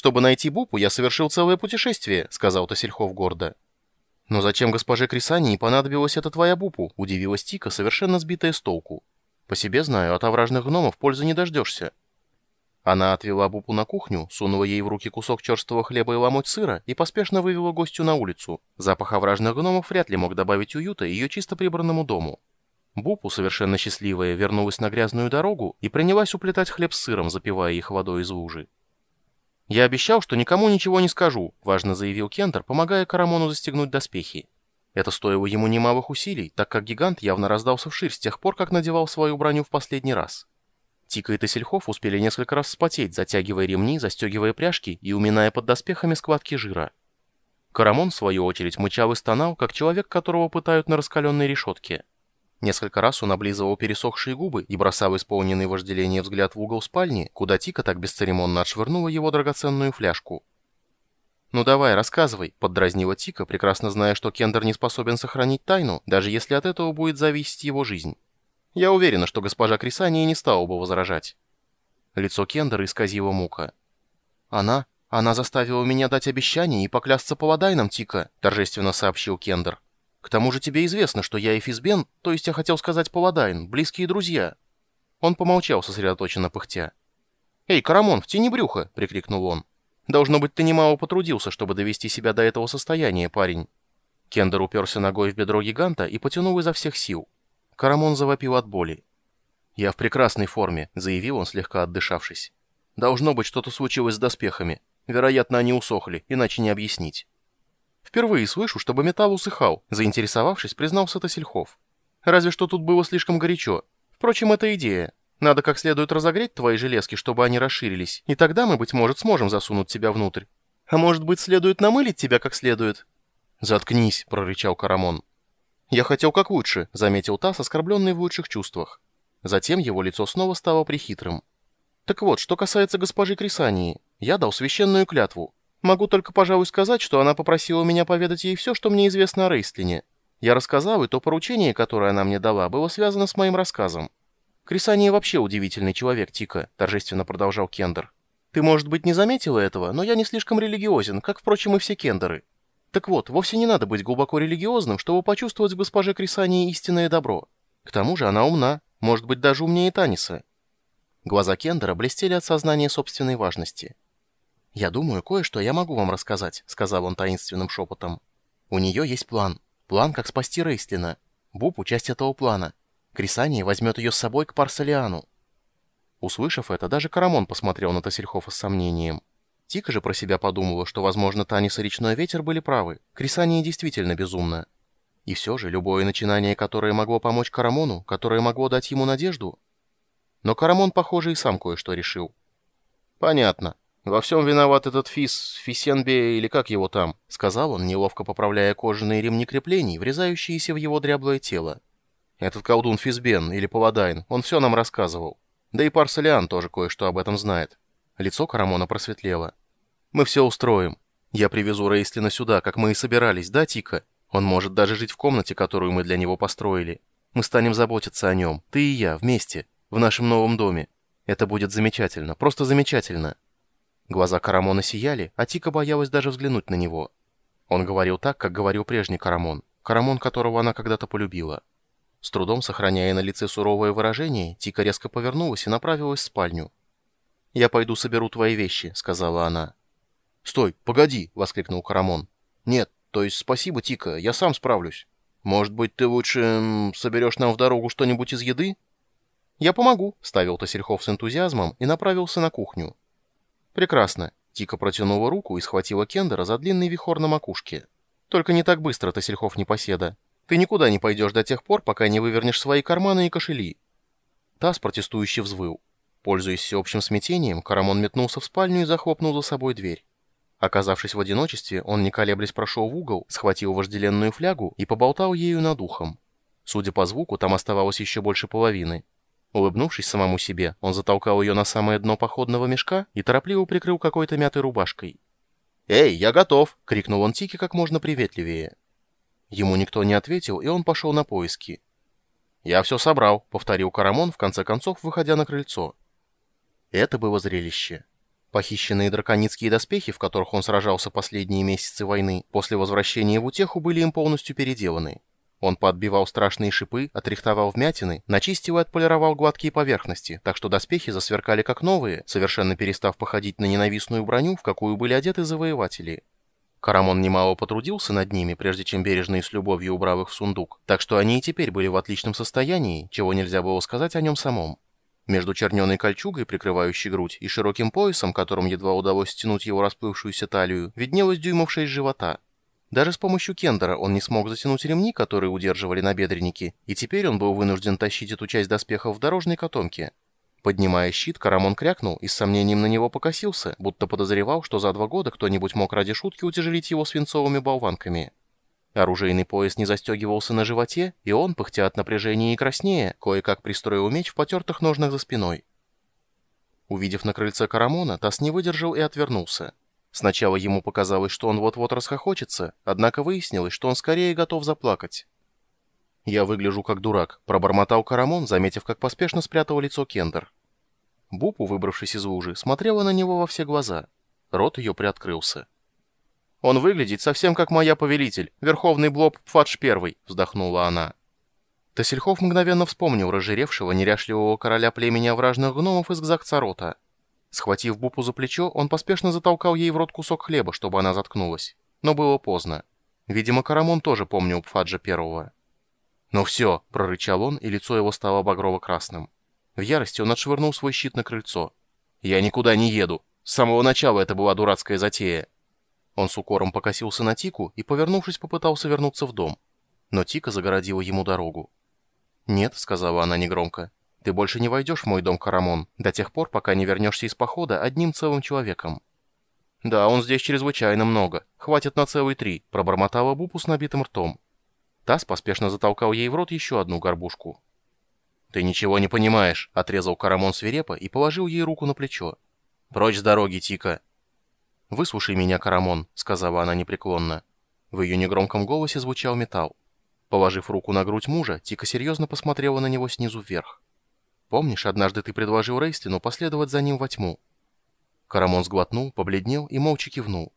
Чтобы найти Бупу, я совершил целое путешествие», — сказал Тасельхов гордо. «Но зачем госпоже Крисании понадобилась эта твоя Бупу?» — удивилась Тика, совершенно сбитая с толку. «По себе знаю, от овражных гномов пользы не дождешься». Она отвела Бупу на кухню, сунула ей в руки кусок черствого хлеба и ломоть сыра и поспешно вывела гостю на улицу. Запах овражных гномов вряд ли мог добавить уюта ее чисто прибранному дому. Бупу, совершенно счастливая, вернулась на грязную дорогу и принялась уплетать хлеб с сыром, запивая их водой из лужи. «Я обещал, что никому ничего не скажу», — важно заявил Кентер, помогая Карамону застегнуть доспехи. Это стоило ему немалых усилий, так как гигант явно раздался вширь с тех пор, как надевал свою броню в последний раз. Тика и Тесельхов успели несколько раз вспотеть, затягивая ремни, застегивая пряжки и уминая под доспехами складки жира. Карамон, в свою очередь, мычал и стонал, как человек, которого пытают на раскаленной решетке. Несколько раз он облизывал пересохшие губы и бросал исполненный вожделение взгляд в угол спальни, куда Тика так бесцеремонно отшвырнула его драгоценную фляжку. «Ну давай, рассказывай», — поддразнила Тика, прекрасно зная, что Кендер не способен сохранить тайну, даже если от этого будет зависеть его жизнь. Я уверена, что госпожа Крисания не стала бы возражать. Лицо Кендера исказило мука. «Она? Она заставила меня дать обещание и поклясться паладайном, Тика», — торжественно сообщил Кендер. «К тому же тебе известно, что я и Физбен, то есть я хотел сказать паладайн, близкие друзья». Он помолчал, сосредоточенно пыхтя. «Эй, Карамон, в тени брюха!» — прикрикнул он. «Должно быть, ты немало потрудился, чтобы довести себя до этого состояния, парень». Кендер уперся ногой в бедро гиганта и потянул изо всех сил. Карамон завопил от боли. «Я в прекрасной форме», — заявил он, слегка отдышавшись. «Должно быть, что-то случилось с доспехами. Вероятно, они усохли, иначе не объяснить». «Впервые слышу, чтобы металл усыхал», — заинтересовавшись, признался Тасельхов. «Разве что тут было слишком горячо. Впрочем, это идея. Надо как следует разогреть твои железки, чтобы они расширились, и тогда мы, быть может, сможем засунуть тебя внутрь. А может быть, следует намылить тебя как следует?» «Заткнись», — прорычал Карамон. «Я хотел как лучше», — заметил Тасс, оскорбленный в лучших чувствах. Затем его лицо снова стало прихитрым. «Так вот, что касается госпожи Крисании, я дал священную клятву. Могу только, пожалуй, сказать, что она попросила меня поведать ей все, что мне известно о Рейстлине. Я рассказал, и то поручение, которое она мне дала, было связано с моим рассказом. Крисания вообще удивительный человек, Тика», — торжественно продолжал Кендер. «Ты, может быть, не заметила этого, но я не слишком религиозен, как, впрочем, и все кендеры. Так вот, вовсе не надо быть глубоко религиозным, чтобы почувствовать в госпоже Крисании истинное добро. К тому же она умна, может быть, даже умнее Таниса. Глаза Кендера блестели от сознания собственной важности. «Я думаю, кое-что я могу вам рассказать», — сказал он таинственным шепотом. «У нее есть план. План, как спасти Рейстлина. Бупу — часть этого плана. Крисания возьмет ее с собой к Парсалиану». Услышав это, даже Карамон посмотрел на Тассельхофа с сомнением. Тика же про себя подумала, что, возможно, Танис и Речной Ветер были правы. Крисания действительно безумно. И все же, любое начинание, которое могло помочь Карамону, которое могло дать ему надежду... Но Карамон, похоже, и сам кое-что решил. «Понятно. Во всем виноват этот Фис, Фисенбе или как его там», — сказал он, неловко поправляя кожаные ремни креплений, врезающиеся в его дряблое тело. «Этот колдун Фисбен или Паладайн, он все нам рассказывал. Да и Парсалиан тоже кое-что об этом знает». Лицо Карамона просветлело. Мы все устроим. Я привезу Рейслина сюда, как мы и собирались, да, Тика? Он может даже жить в комнате, которую мы для него построили. Мы станем заботиться о нем, ты и я, вместе, в нашем новом доме. Это будет замечательно, просто замечательно». Глаза Карамона сияли, а Тика боялась даже взглянуть на него. Он говорил так, как говорил прежний Карамон, Карамон, которого она когда-то полюбила. С трудом сохраняя на лице суровое выражение, Тика резко повернулась и направилась в спальню. «Я пойду соберу твои вещи», — сказала она. «Стой, погоди!» — воскликнул Карамон. «Нет, то есть спасибо, Тика, я сам справлюсь. Может быть, ты лучше м, соберешь нам в дорогу что-нибудь из еды?» «Я помогу», — ставил Тосельхов с энтузиазмом и направился на кухню. «Прекрасно». Тика протянула руку и схватила Кендера за длинный вихор на макушке. «Только не так быстро, Тосельхов непоседа. Ты никуда не пойдешь до тех пор, пока не вывернешь свои карманы и кошели». Таз протестующе взвыл. Пользуясь всеобщим смятением, Карамон метнулся в спальню и захлопнул за собой дверь. Оказавшись в одиночестве, он, не колеблясь, прошел в угол, схватил вожделенную флягу и поболтал ею над ухом. Судя по звуку, там оставалось еще больше половины. Улыбнувшись самому себе, он затолкал ее на самое дно походного мешка и торопливо прикрыл какой-то мятой рубашкой. «Эй, я готов!» — крикнул он Тики как можно приветливее. Ему никто не ответил, и он пошел на поиски. «Я все собрал», — повторил Карамон, в конце концов, выходя на крыльцо. Это было зрелище. Похищенные драконицкие доспехи, в которых он сражался последние месяцы войны, после возвращения в утеху были им полностью переделаны. Он подбивал страшные шипы, отрихтовал вмятины, начистил и отполировал гладкие поверхности, так что доспехи засверкали как новые, совершенно перестав походить на ненавистную броню, в какую были одеты завоеватели. Карамон немало потрудился над ними, прежде чем бережно и с любовью убрал их в сундук, так что они и теперь были в отличном состоянии, чего нельзя было сказать о нем самом. Между черненой кольчугой, прикрывающей грудь, и широким поясом, которым едва удалось стянуть его расплывшуюся талию, виднелось дюймов шесть живота. Даже с помощью кендера он не смог затянуть ремни, которые удерживали набедренники, и теперь он был вынужден тащить эту часть доспехов в дорожной котомке. Поднимая щит, Карамон крякнул и с сомнением на него покосился, будто подозревал, что за два года кто-нибудь мог ради шутки утяжелить его свинцовыми болванками. Оружейный пояс не застегивался на животе, и он, пыхтя от напряжения и краснее, кое-как пристроил меч в потертых ножнах за спиной. Увидев на крыльце Карамона, Тасс не выдержал и отвернулся. Сначала ему показалось, что он вот-вот расхохочется, однако выяснилось, что он скорее готов заплакать. «Я выгляжу как дурак», — пробормотал Карамон, заметив, как поспешно спрятал лицо Кендер. Бупу, выбравшись из лужи, смотрела на него во все глаза. Рот ее приоткрылся. «Он выглядит совсем как моя повелитель, верховный блоб Пфадж Первый», — вздохнула она. Тасельхов мгновенно вспомнил разжиревшего, неряшливого короля племени овражных гномов из Гзакцарота. Схватив Бупу за плечо, он поспешно затолкал ей в рот кусок хлеба, чтобы она заткнулась. Но было поздно. Видимо, Карамон тоже помнил Пфаджа Первого. «Ну все!» — прорычал он, и лицо его стало багрово-красным. В ярости он отшвырнул свой щит на крыльцо. «Я никуда не еду. С самого начала это была дурацкая затея». Он с укором покосился на Тику и, повернувшись, попытался вернуться в дом. Но Тика загородила ему дорогу. «Нет», — сказала она негромко, — «ты больше не войдешь в мой дом, Карамон, до тех пор, пока не вернешься из похода одним целым человеком». «Да, он здесь чрезвычайно много. Хватит на целый три», — пробормотала Бупу с набитым ртом. Тасс поспешно затолкал ей в рот еще одну горбушку. «Ты ничего не понимаешь», — отрезал Карамон свирепо и положил ей руку на плечо. «Прочь с дороги, Тика». «Выслушай меня, Карамон», — сказала она непреклонно. В ее негромком голосе звучал металл. Положив руку на грудь мужа, Тика серьезно посмотрела на него снизу вверх. «Помнишь, однажды ты предложил Рейстину последовать за ним во тьму?» Карамон сглотнул, побледнел и молча кивнул.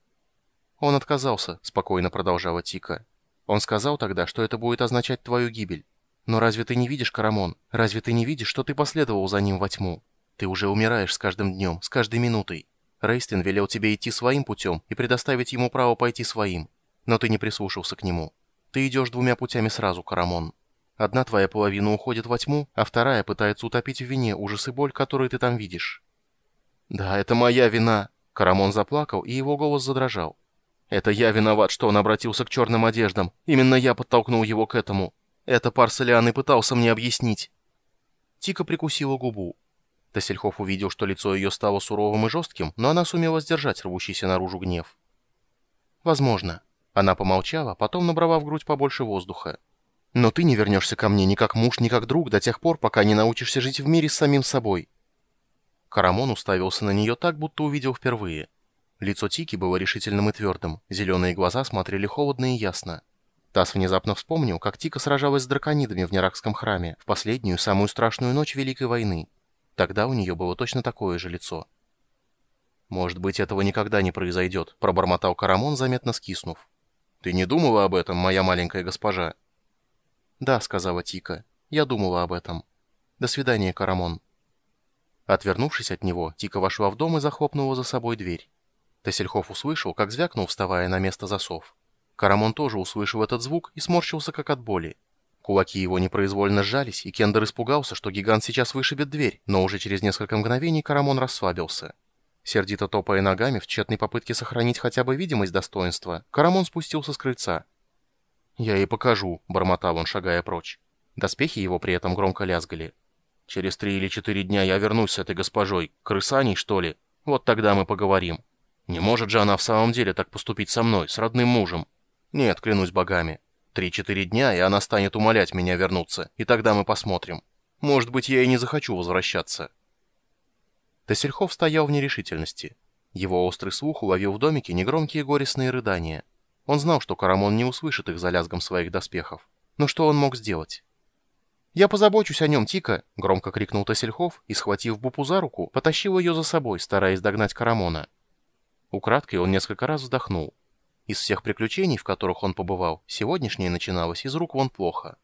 «Он отказался», — спокойно продолжала Тика. «Он сказал тогда, что это будет означать твою гибель. Но разве ты не видишь, Карамон? Разве ты не видишь, что ты последовал за ним во тьму? Ты уже умираешь с каждым днем, с каждой минутой. Рейстин велел тебе идти своим путем и предоставить ему право пойти своим. Но ты не прислушался к нему. Ты идешь двумя путями сразу, Карамон. Одна твоя половина уходит во тьму, а вторая пытается утопить в вине ужас и боль, которые ты там видишь. «Да, это моя вина!» Карамон заплакал, и его голос задрожал. «Это я виноват, что он обратился к черным одеждам. Именно я подтолкнул его к этому. Это Парселиан и пытался мне объяснить». Тика прикусила губу. Тассельхоф увидел, что лицо ее стало суровым и жестким, но она сумела сдержать рвущийся наружу гнев. «Возможно». Она помолчала, потом набрала в грудь побольше воздуха. «Но ты не вернешься ко мне ни как муж, ни как друг до тех пор, пока не научишься жить в мире с самим собой». Карамон уставился на нее так, будто увидел впервые. Лицо Тики было решительным и твердым, зеленые глаза смотрели холодно и ясно. Тасс внезапно вспомнил, как Тика сражалась с драконидами в Неракском храме в последнюю, самую страшную ночь Великой войны. Тогда у нее было точно такое же лицо. «Может быть, этого никогда не произойдет», — пробормотал Карамон, заметно скиснув. «Ты не думала об этом, моя маленькая госпожа?» «Да», — сказала Тика, — «я думала об этом. До свидания, Карамон». Отвернувшись от него, Тика вошла в дом и захлопнула за собой дверь. Тессельхоф услышал, как звякнул, вставая на место засов. Карамон тоже услышал этот звук и сморщился, как от боли. Кулаки его непроизвольно сжались, и Кендер испугался, что гигант сейчас вышибет дверь, но уже через несколько мгновений Карамон расслабился. Сердито топая ногами в тщетной попытке сохранить хотя бы видимость достоинства, Карамон спустился с крыльца. «Я ей покажу», — бормотал он, шагая прочь. Доспехи его при этом громко лязгали. «Через три или четыре дня я вернусь с этой госпожой. Крысаней, что ли? Вот тогда мы поговорим. Не может же она в самом деле так поступить со мной, с родным мужем? Нет, клянусь богами. Три-четыре дня, и она станет умолять меня вернуться, и тогда мы посмотрим. Может быть, я и не захочу возвращаться». Тессельхов стоял в нерешительности. Его острый слух уловил в домике негромкие горестные рыдания. Он знал, что Карамон не услышит их за лязгом своих доспехов. Но что он мог сделать? «Я позабочусь о нем, Тика!» — громко крикнул Тасельхов и, схватив Бупу за руку, потащил ее за собой, стараясь догнать Карамона. Украдкой он несколько раз вздохнул. Из всех приключений, в которых он побывал, сегодняшнее начиналось из рук вон плохо —